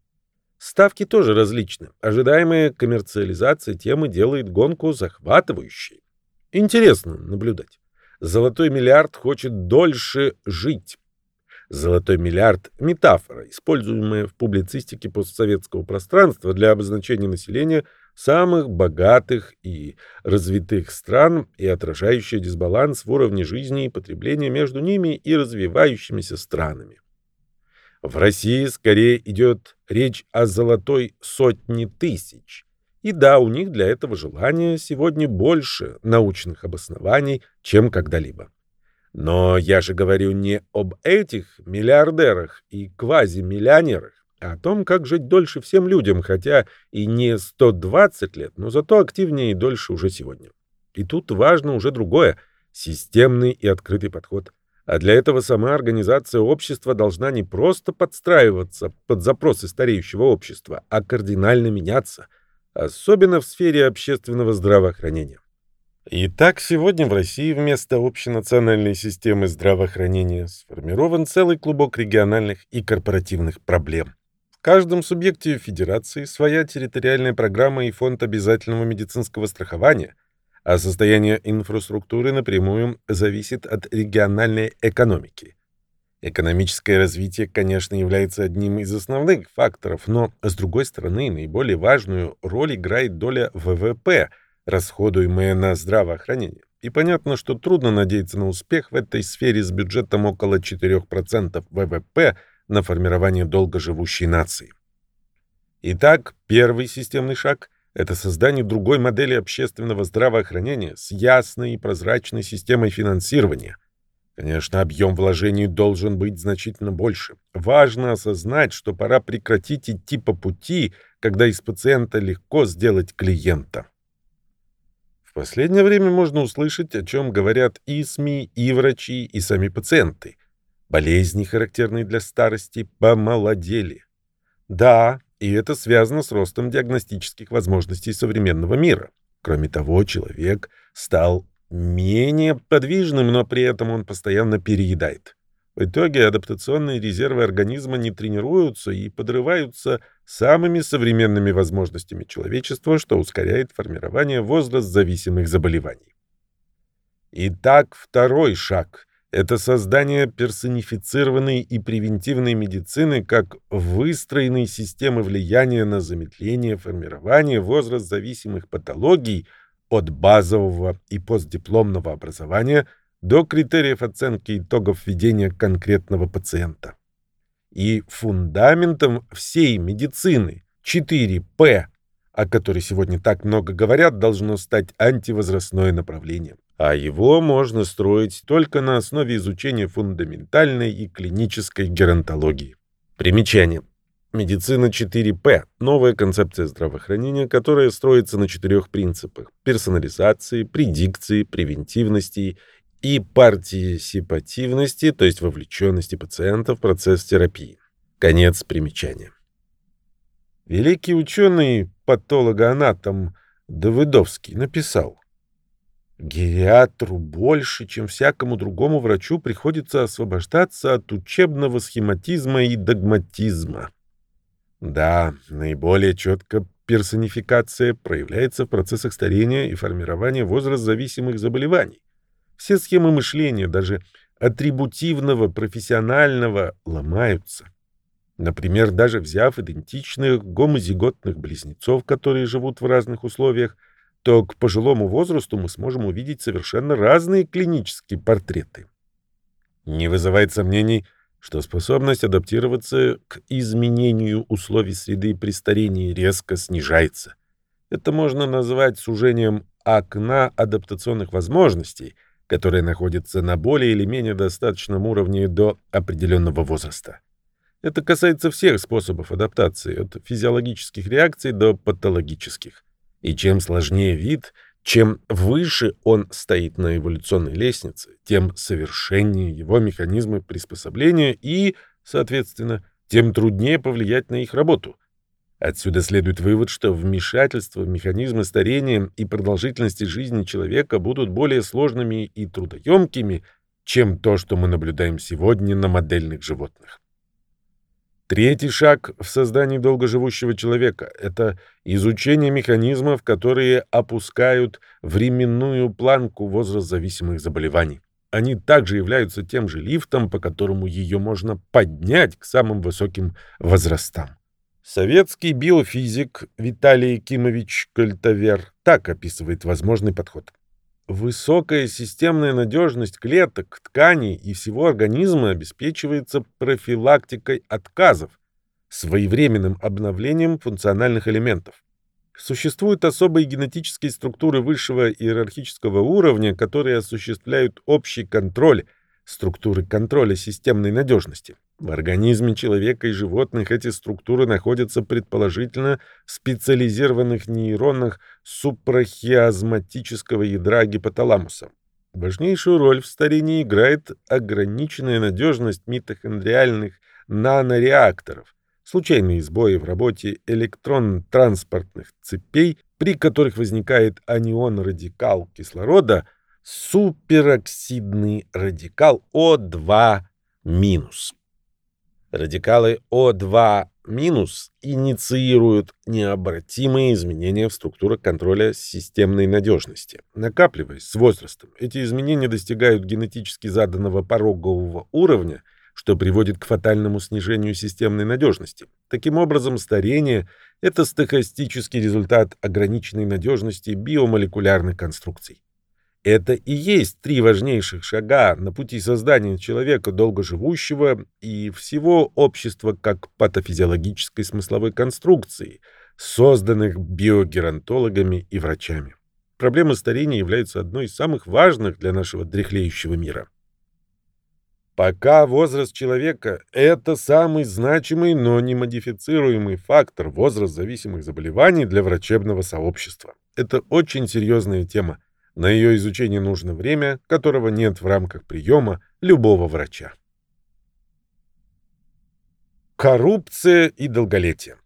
Ставки тоже различны. Ожидаемая коммерциализация темы делает гонку захватывающей. Интересно наблюдать. Золотой миллиард хочет дольше жить. Золотой миллиард – метафора, используемая в публицистике постсоветского пространства для обозначения населения самых богатых и развитых стран и отражающая дисбаланс в уровне жизни и потребления между ними и развивающимися странами. В России скорее идет речь о золотой сотне тысяч. И да, у них для этого желания сегодня больше научных обоснований, чем когда-либо. Но я же говорю не об этих миллиардерах и квазимиллионерах, а о том, как жить дольше всем людям, хотя и не 120 лет, но зато активнее и дольше уже сегодня. И тут важно уже другое — системный и открытый подход. А для этого сама организация общества должна не просто подстраиваться под запросы стареющего общества, а кардинально меняться, особенно в сфере общественного здравоохранения. Итак, сегодня в России вместо общенациональной системы здравоохранения сформирован целый клубок региональных и корпоративных проблем. В каждом субъекте федерации своя территориальная программа и фонд обязательного медицинского страхования, а состояние инфраструктуры напрямую зависит от региональной экономики. Экономическое развитие, конечно, является одним из основных факторов, но, с другой стороны, наиболее важную роль играет доля ВВП – расходуемые на здравоохранение. И понятно, что трудно надеяться на успех в этой сфере с бюджетом около 4% ВВП на формирование долгоживущей нации. Итак, первый системный шаг – это создание другой модели общественного здравоохранения с ясной и прозрачной системой финансирования. Конечно, объем вложений должен быть значительно больше. Важно осознать, что пора прекратить идти по пути, когда из пациента легко сделать клиента. В последнее время можно услышать, о чем говорят и СМИ, и врачи, и сами пациенты. Болезни, характерные для старости, помолодели. Да, и это связано с ростом диагностических возможностей современного мира. Кроме того, человек стал менее подвижным, но при этом он постоянно переедает. В итоге адаптационные резервы организма не тренируются и подрываются самыми современными возможностями человечества, что ускоряет формирование возраст-зависимых заболеваний. Итак, второй шаг – это создание персонифицированной и превентивной медицины как выстроенной системы влияния на замедление формирования возраст-зависимых патологий от базового и постдипломного образования – до критериев оценки итогов ведения конкретного пациента. И фундаментом всей медицины 4П, о которой сегодня так много говорят, должно стать антивозрастное направление. А его можно строить только на основе изучения фундаментальной и клинической геронтологии. Примечание. Медицина 4П – новая концепция здравоохранения, которая строится на четырех принципах – персонализации, предикции, превентивности и партисипативности, то есть вовлеченности пациента в процесс терапии. Конец примечания. Великий ученый, патологоанатом Давыдовский написал, Гериатру больше, чем всякому другому врачу, приходится освобождаться от учебного схематизма и догматизма. Да, наиболее четко персонификация проявляется в процессах старения и формирования возраст-зависимых заболеваний. Все схемы мышления, даже атрибутивного, профессионального, ломаются. Например, даже взяв идентичных гомозиготных близнецов, которые живут в разных условиях, то к пожилому возрасту мы сможем увидеть совершенно разные клинические портреты. Не вызывает сомнений, что способность адаптироваться к изменению условий среды при старении резко снижается. Это можно назвать сужением окна адаптационных возможностей – которая находится на более или менее достаточном уровне до определенного возраста. Это касается всех способов адаптации, от физиологических реакций до патологических. И чем сложнее вид, чем выше он стоит на эволюционной лестнице, тем совершеннее его механизмы приспособления и, соответственно, тем труднее повлиять на их работу. Отсюда следует вывод, что вмешательство в механизмы старения и продолжительности жизни человека будут более сложными и трудоемкими, чем то, что мы наблюдаем сегодня на модельных животных. Третий шаг в создании долгоживущего человека – это изучение механизмов, которые опускают временную планку возраст зависимых заболеваний. Они также являются тем же лифтом, по которому ее можно поднять к самым высоким возрастам. Советский биофизик Виталий Кимович Кольтовер так описывает возможный подход. Высокая системная надежность клеток, тканей и всего организма обеспечивается профилактикой отказов, своевременным обновлением функциональных элементов. Существуют особые генетические структуры высшего иерархического уровня, которые осуществляют общий контроль, структуры контроля системной надежности. В организме человека и животных эти структуры находятся предположительно в специализированных нейронах супрахиазматического ядра гипоталамуса. Важнейшую роль в старении играет ограниченная надежность митохондриальных нанореакторов, случайные сбои в работе электрон-транспортных цепей, при которых возникает анион-радикал кислорода, супероксидный радикал О2-. Радикалы О2- инициируют необратимые изменения в структурах контроля системной надежности. Накапливаясь с возрастом, эти изменения достигают генетически заданного порогового уровня, что приводит к фатальному снижению системной надежности. Таким образом, старение – это стохастический результат ограниченной надежности биомолекулярных конструкций. Это и есть три важнейших шага на пути создания человека долгоживущего и всего общества как патофизиологической смысловой конструкции, созданных биогеронтологами и врачами. Проблема старения является одной из самых важных для нашего дряхлеющего мира. Пока возраст человека – это самый значимый, но не модифицируемый фактор возраст зависимых заболеваний для врачебного сообщества. Это очень серьезная тема – на ее изучение нужно время, которого нет в рамках приема любого врача. Коррупция и долголетие.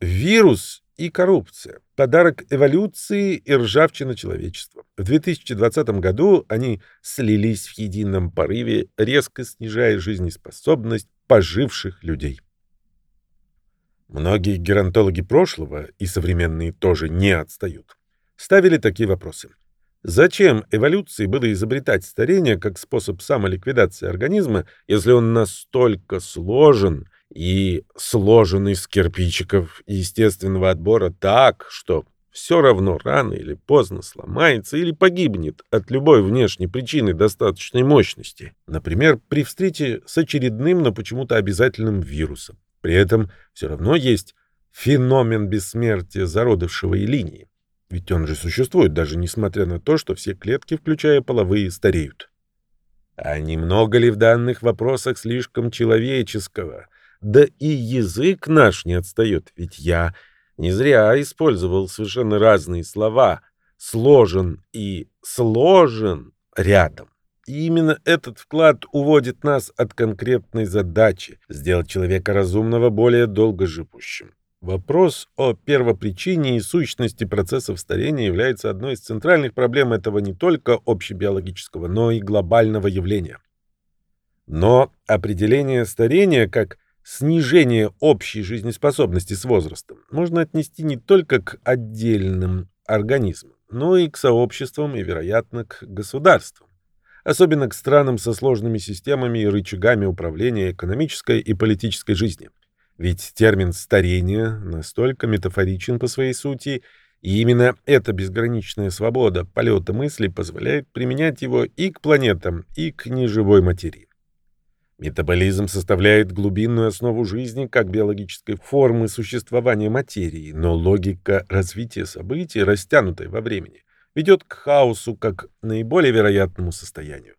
Вирус и коррупция. Подарок эволюции и ржавчина человечества. В 2020 году они слились в едином порыве, резко снижая жизнеспособность поживших людей. Многие геронтологи прошлого, и современные тоже не отстают, ставили такие вопросы. Зачем эволюции было изобретать старение как способ самоликвидации организма, если он настолько сложен и сложен из кирпичиков естественного отбора так, что все равно рано или поздно сломается или погибнет от любой внешней причины достаточной мощности, например, при встрече с очередным, но почему-то обязательным вирусом. При этом все равно есть феномен бессмертия зародышевой линии. Ведь он же существует, даже несмотря на то, что все клетки, включая половые, стареют. А немного ли в данных вопросах слишком человеческого? Да и язык наш не отстает, ведь я не зря использовал совершенно разные слова «сложен» и «сложен» рядом. И именно этот вклад уводит нас от конкретной задачи — сделать человека разумного более долгоживущим. Вопрос о первопричине и сущности процессов старения является одной из центральных проблем этого не только общебиологического, но и глобального явления. Но определение старения как снижение общей жизнеспособности с возрастом можно отнести не только к отдельным организмам, но и к сообществам и, вероятно, к государствам. Особенно к странам со сложными системами и рычагами управления экономической и политической жизнью. Ведь термин «старение» настолько метафоричен по своей сути, и именно эта безграничная свобода полета мысли позволяет применять его и к планетам, и к неживой материи. Метаболизм составляет глубинную основу жизни как биологической формы существования материи, но логика развития событий, растянутой во времени, ведет к хаосу как наиболее вероятному состоянию.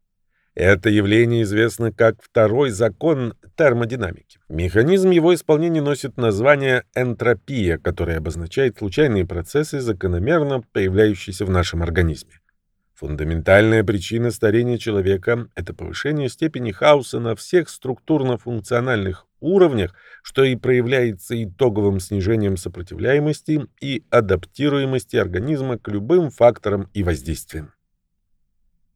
Это явление известно как второй закон термодинамики. Механизм его исполнения носит название энтропия, которое обозначает случайные процессы, закономерно появляющиеся в нашем организме. Фундаментальная причина старения человека – это повышение степени хаоса на всех структурно-функциональных уровнях, что и проявляется итоговым снижением сопротивляемости и адаптируемости организма к любым факторам и воздействиям.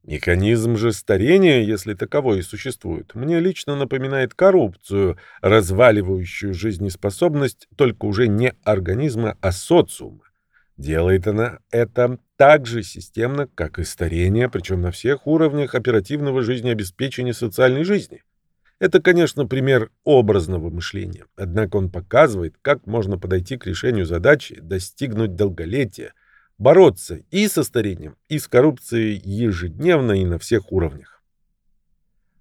Механизм же старения, если таковой и существует, мне лично напоминает коррупцию, разваливающую жизнеспособность только уже не организма, а социума. Делает она это так же системно, как и старение, причем на всех уровнях оперативного жизнеобеспечения социальной жизни. Это, конечно, пример образного мышления, однако он показывает, как можно подойти к решению задачи достигнуть долголетия, бороться и со старением, и с коррупцией ежедневно и на всех уровнях.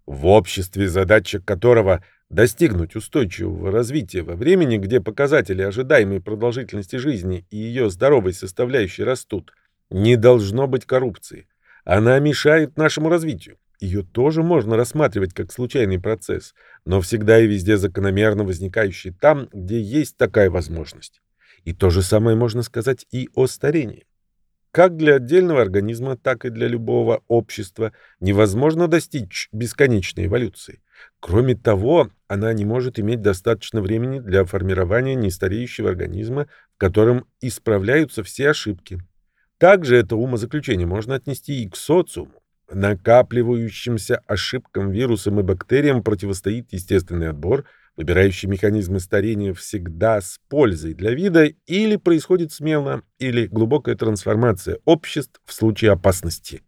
В обществе, задача которого достигнуть устойчивого развития во времени, где показатели ожидаемой продолжительности жизни и ее здоровой составляющей растут, не должно быть коррупции. Она мешает нашему развитию. Ее тоже можно рассматривать как случайный процесс, но всегда и везде закономерно возникающий там, где есть такая возможность. И то же самое можно сказать и о старении. Как для отдельного организма, так и для любого общества невозможно достичь бесконечной эволюции. Кроме того, она не может иметь достаточно времени для формирования нестареющего организма, в котором исправляются все ошибки. Также это умозаключение можно отнести и к социуму. Накапливающимся ошибкам, вирусам и бактериям противостоит естественный отбор, выбирающий механизмы старения всегда с пользой для вида или происходит смена или глубокая трансформация обществ в случае опасности.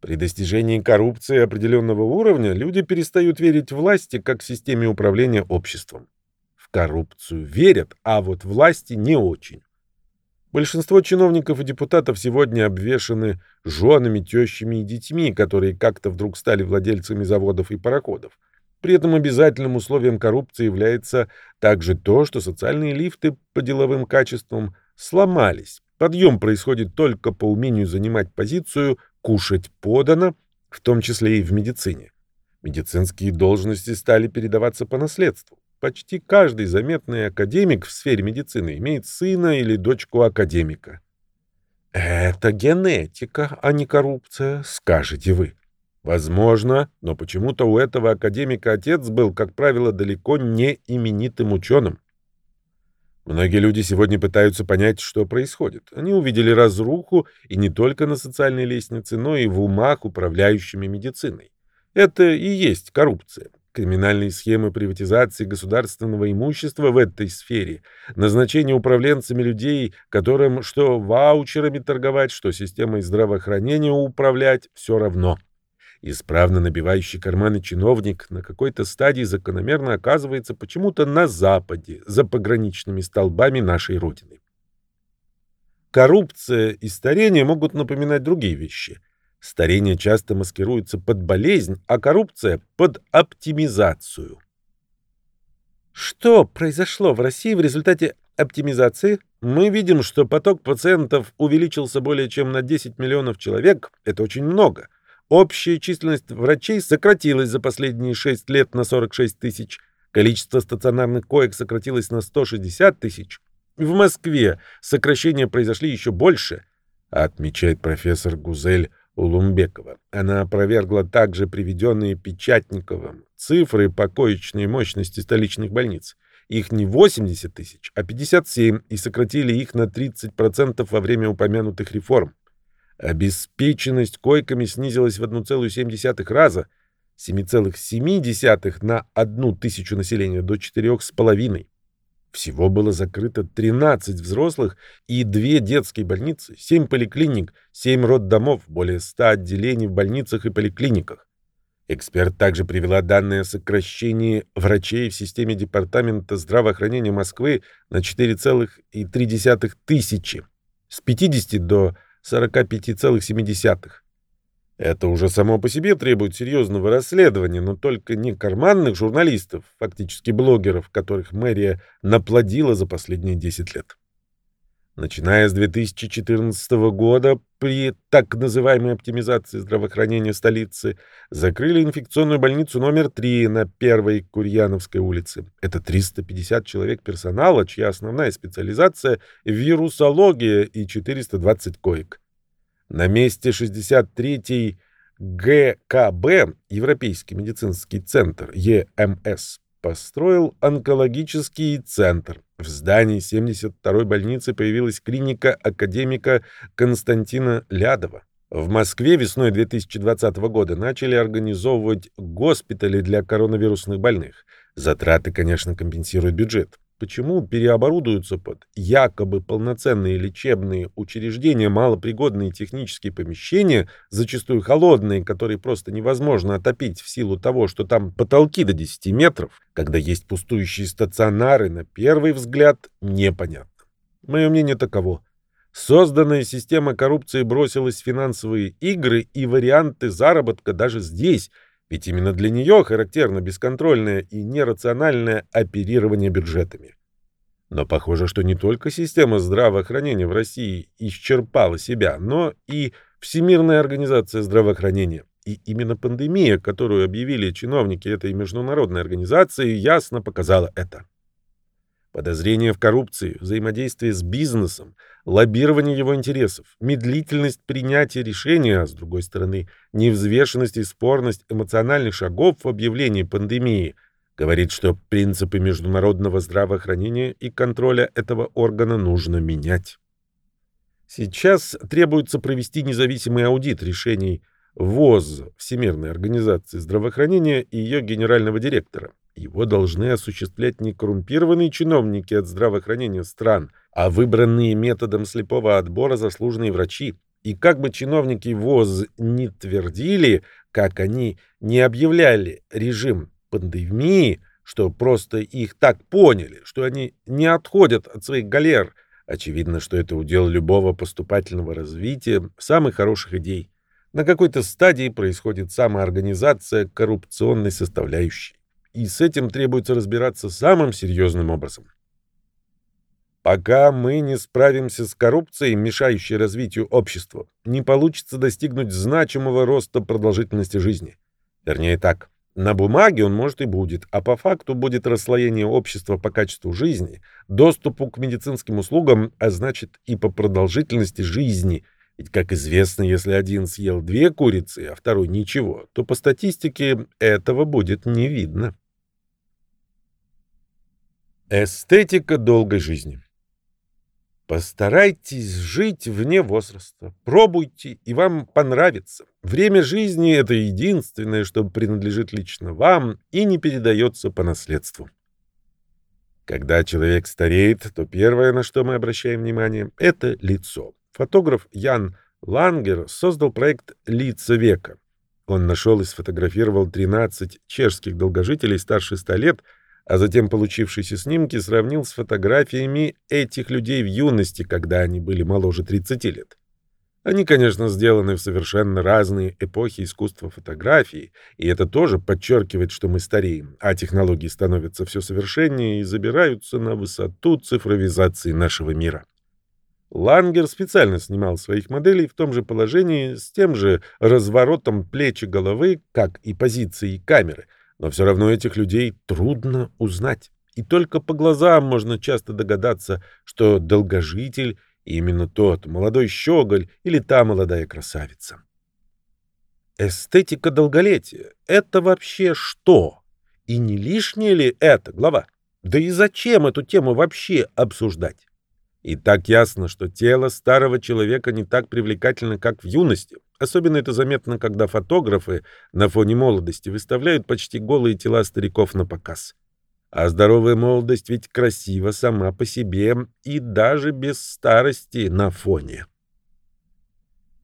При достижении коррупции определенного уровня люди перестают верить власти как системе управления обществом. В коррупцию верят, а вот власти не очень. Большинство чиновников и депутатов сегодня обвешаны женами, тещами и детьми, которые как-то вдруг стали владельцами заводов и пароходов. При этом обязательным условием коррупции является также то, что социальные лифты по деловым качествам сломались. Подъем происходит только по умению занимать позицию «кушать подано», в том числе и в медицине. Медицинские должности стали передаваться по наследству. Почти каждый заметный академик в сфере медицины имеет сына или дочку академика. Это генетика, а не коррупция, скажете вы. Возможно, но почему-то у этого академика отец был, как правило, далеко не именитым ученым. Многие люди сегодня пытаются понять, что происходит. Они увидели разруху и не только на социальной лестнице, но и в умах, управляющими медициной. Это и есть коррупция. Криминальные схемы приватизации государственного имущества в этой сфере, назначение управленцами людей, которым что ваучерами торговать, что системой здравоохранения управлять, все равно. Исправно набивающий карманы чиновник на какой-то стадии закономерно оказывается почему-то на Западе, за пограничными столбами нашей Родины. Коррупция и старение могут напоминать другие вещи – Старение часто маскируется под болезнь, а коррупция — под оптимизацию. Что произошло в России в результате оптимизации? Мы видим, что поток пациентов увеличился более чем на 10 миллионов человек. Это очень много. Общая численность врачей сократилась за последние 6 лет на 46 тысяч. Количество стационарных коек сократилось на 160 тысяч. В Москве сокращения произошли еще больше, отмечает профессор Гузель Улумбекова. Она опровергла также приведенные Печатниковым цифры по коечной мощности столичных больниц. Их не 80 тысяч, а 57, и сократили их на 30% во время упомянутых реформ. Обеспеченность койками снизилась в 1,7 раза, 7,7 на одну тысячу населения до 4,5. Всего было закрыто 13 взрослых и 2 детские больницы, 7 поликлиник, 7 роддомов, более 100 отделений в больницах и поликлиниках. Эксперт также привела данные о сокращении врачей в системе Департамента здравоохранения Москвы на 4,3 тысячи, с 50 до 45,7. Это уже само по себе требует серьезного расследования, но только не карманных журналистов, фактически блогеров, которых мэрия наплодила за последние 10 лет. Начиная с 2014 года, при так называемой оптимизации здравоохранения столицы, закрыли инфекционную больницу номер 3 на Первой Курьяновской улице. Это 350 человек персонала, чья основная специализация – вирусология и 420 коек. На месте 63-й ГКБ, Европейский медицинский центр, ЕМС, построил онкологический центр. В здании 72-й больницы появилась клиника академика Константина Лядова. В Москве весной 2020 года начали организовывать госпитали для коронавирусных больных. Затраты, конечно, компенсирует бюджет. Почему переоборудуются под якобы полноценные лечебные учреждения малопригодные технические помещения, зачастую холодные, которые просто невозможно отопить в силу того, что там потолки до 10 метров, когда есть пустующие стационары, на первый взгляд непонятно. Мое мнение таково. Созданная система коррупции бросилась в финансовые игры и варианты заработка даже здесь, ведь именно для нее характерно бесконтрольное и нерациональное оперирование бюджетами. Но похоже, что не только система здравоохранения в России исчерпала себя, но и Всемирная организация здравоохранения. И именно пандемия, которую объявили чиновники этой международной организации, ясно показала это. Подозрения в коррупции, взаимодействие с бизнесом, лоббирование его интересов, медлительность принятия решения, а с другой стороны, невзвешенность и спорность эмоциональных шагов в объявлении пандемии говорит, что принципы международного здравоохранения и контроля этого органа нужно менять. Сейчас требуется провести независимый аудит решений ВОЗ Всемирной организации здравоохранения и ее генерального директора. Его должны осуществлять не коррумпированные чиновники от здравоохранения стран, а выбранные методом слепого отбора заслуженные врачи. И как бы чиновники ВОЗ не твердили, как они не объявляли режим пандемии, что просто их так поняли, что они не отходят от своих галер, очевидно, что это удел любого поступательного развития самых хороших идей. На какой-то стадии происходит самоорганизация коррупционной составляющей и с этим требуется разбираться самым серьезным образом. Пока мы не справимся с коррупцией, мешающей развитию общества, не получится достигнуть значимого роста продолжительности жизни. Вернее так, на бумаге он может и будет, а по факту будет расслоение общества по качеству жизни, доступу к медицинским услугам, а значит и по продолжительности жизни. Ведь, как известно, если один съел две курицы, а второй ничего, то по статистике этого будет не видно. Эстетика долгой жизни. Постарайтесь жить вне возраста. Пробуйте, и вам понравится. Время жизни — это единственное, что принадлежит лично вам и не передается по наследству. Когда человек стареет, то первое, на что мы обращаем внимание, — это лицо. Фотограф Ян Лангер создал проект «Лица века». Он нашел и сфотографировал 13 чешских долгожителей старше 100 лет — а затем получившиеся снимки сравнил с фотографиями этих людей в юности, когда они были моложе 30 лет. Они, конечно, сделаны в совершенно разные эпохи искусства фотографии, и это тоже подчеркивает, что мы стареем, а технологии становятся все совершеннее и забираются на высоту цифровизации нашего мира. Лангер специально снимал своих моделей в том же положении, с тем же разворотом плеч и головы, как и позицией камеры — но все равно этих людей трудно узнать. И только по глазам можно часто догадаться, что долгожитель именно тот молодой щеголь или та молодая красавица. Эстетика долголетия — это вообще что? И не лишняя ли это глава? Да и зачем эту тему вообще обсуждать? И так ясно, что тело старого человека не так привлекательно, как в юности. Особенно это заметно, когда фотографы на фоне молодости выставляют почти голые тела стариков на показ. А здоровая молодость ведь красива сама по себе и даже без старости на фоне.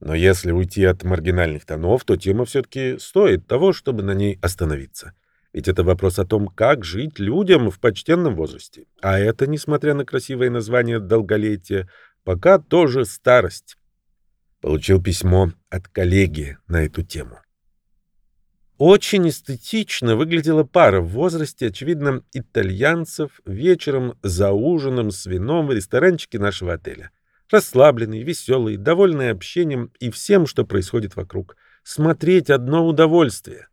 Но если уйти от маргинальных тонов, то тема все-таки стоит того, чтобы на ней остановиться. Ведь это вопрос о том, как жить людям в почтенном возрасте. А это, несмотря на красивое название долголетия, пока тоже старость. Получил письмо от коллеги на эту тему. Очень эстетично выглядела пара в возрасте, очевидно, итальянцев, вечером за ужином с вином в ресторанчике нашего отеля. Расслабленные, веселые, довольные общением и всем, что происходит вокруг. Смотреть одно удовольствие.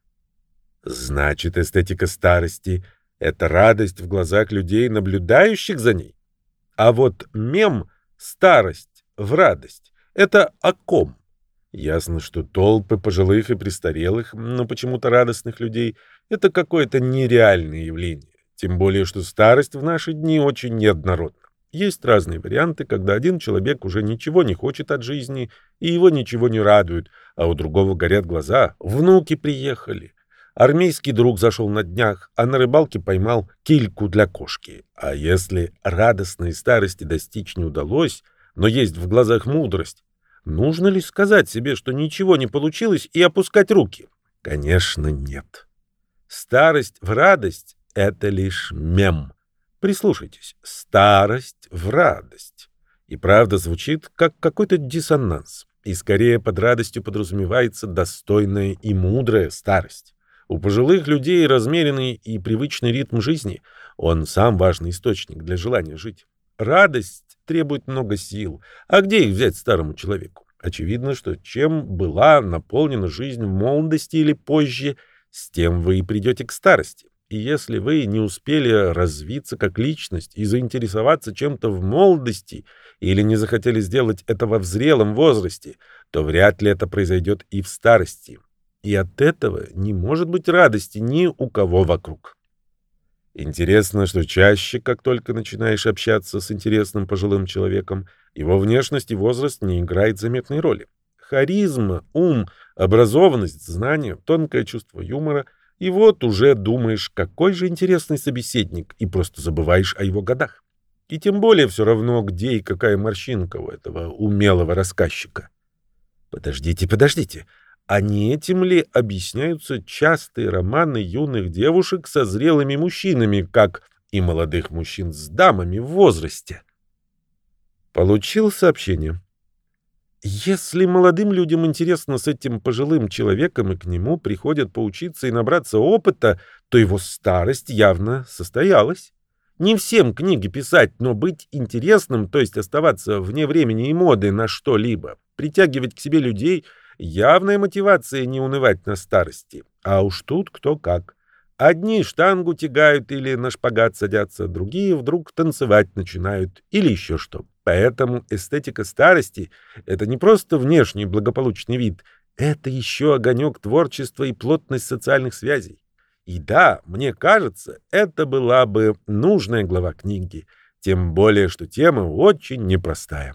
Значит, эстетика старости — это радость в глазах людей, наблюдающих за ней. А вот мем «старость в радость» — это о ком? Ясно, что толпы пожилых и престарелых, но почему-то радостных людей — это какое-то нереальное явление. Тем более, что старость в наши дни очень неоднородна. Есть разные варианты, когда один человек уже ничего не хочет от жизни, и его ничего не радует, а у другого горят глаза. Внуки приехали, Армейский друг зашел на днях, а на рыбалке поймал кильку для кошки. А если радостной старости достичь не удалось, но есть в глазах мудрость, нужно ли сказать себе, что ничего не получилось, и опускать руки? Конечно, нет. Старость в радость — это лишь мем. Прислушайтесь. Старость в радость. И правда звучит как какой-то диссонанс. И скорее под радостью подразумевается достойная и мудрая старость. У пожилых людей размеренный и привычный ритм жизни. Он сам важный источник для желания жить. Радость требует много сил. А где их взять старому человеку? Очевидно, что чем была наполнена жизнь в молодости или позже, с тем вы и придете к старости. И если вы не успели развиться как личность и заинтересоваться чем-то в молодости или не захотели сделать этого в зрелом возрасте, то вряд ли это произойдет и в старости. И от этого не может быть радости ни у кого вокруг. Интересно, что чаще, как только начинаешь общаться с интересным пожилым человеком, его внешность и возраст не играют заметной роли. Харизма, ум, образованность, знания, тонкое чувство юмора — и вот уже думаешь, какой же интересный собеседник, и просто забываешь о его годах. И тем более все равно, где и какая морщинка у этого умелого рассказчика. Подождите, подождите. А не этим ли объясняются частые романы юных девушек со зрелыми мужчинами, как и молодых мужчин с дамами в возрасте? Получил сообщение. Если молодым людям интересно с этим пожилым человеком и к нему приходят поучиться и набраться опыта, то его старость явно состоялась. Не всем книги писать, но быть интересным, то есть оставаться вне времени и моды на что-либо, притягивать к себе людей — Явная мотивация не унывать на старости. А уж тут кто как. Одни штангу тягают или на шпагат садятся, другие вдруг танцевать начинают или еще что. Поэтому эстетика старости — это не просто внешний благополучный вид, это еще огонек творчества и плотность социальных связей. И да, мне кажется, это была бы нужная глава книги, тем более, что тема очень непростая.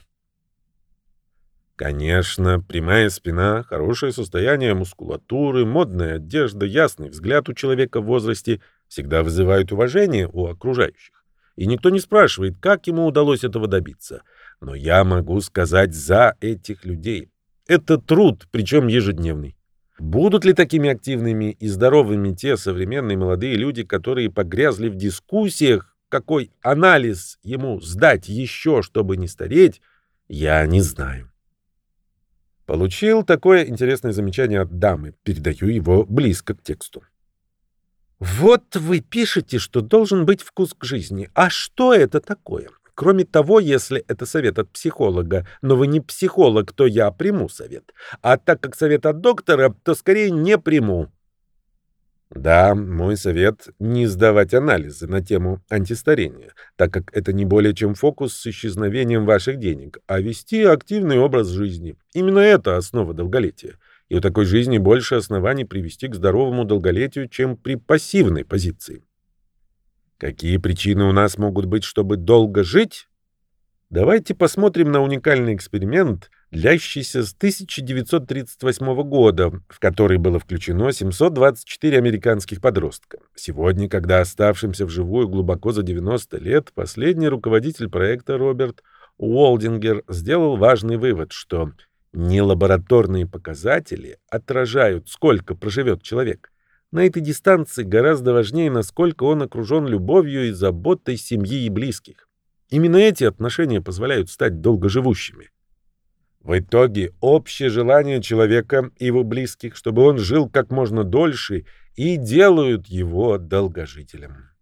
Конечно, прямая спина, хорошее состояние мускулатуры, модная одежда, ясный взгляд у человека в возрасте всегда вызывают уважение у окружающих. И никто не спрашивает, как ему удалось этого добиться. Но я могу сказать за этих людей. Это труд, причем ежедневный. Будут ли такими активными и здоровыми те современные молодые люди, которые погрязли в дискуссиях, какой анализ ему сдать еще, чтобы не стареть, я не знаю. Получил такое интересное замечание от дамы. Передаю его близко к тексту. Вот вы пишете, что должен быть вкус к жизни. А что это такое? Кроме того, если это совет от психолога, но вы не психолог, то я приму совет. А так как совет от доктора, то скорее не приму. Да, мой совет — не сдавать анализы на тему антистарения, так как это не более чем фокус с исчезновением ваших денег, а вести активный образ жизни. Именно это основа долголетия. И у такой жизни больше оснований привести к здоровому долголетию, чем при пассивной позиции. Какие причины у нас могут быть, чтобы долго жить? Давайте посмотрим на уникальный эксперимент, длящийся с 1938 года, в который было включено 724 американских подростка. Сегодня, когда оставшимся в живую глубоко за 90 лет, последний руководитель проекта Роберт Уолдингер сделал важный вывод, что не лабораторные показатели отражают, сколько проживет человек. На этой дистанции гораздо важнее, насколько он окружен любовью и заботой семьи и близких. Именно эти отношения позволяют стать долгоживущими. В итоге общее желание человека и его близких, чтобы он жил как можно дольше, и делают его долгожителем.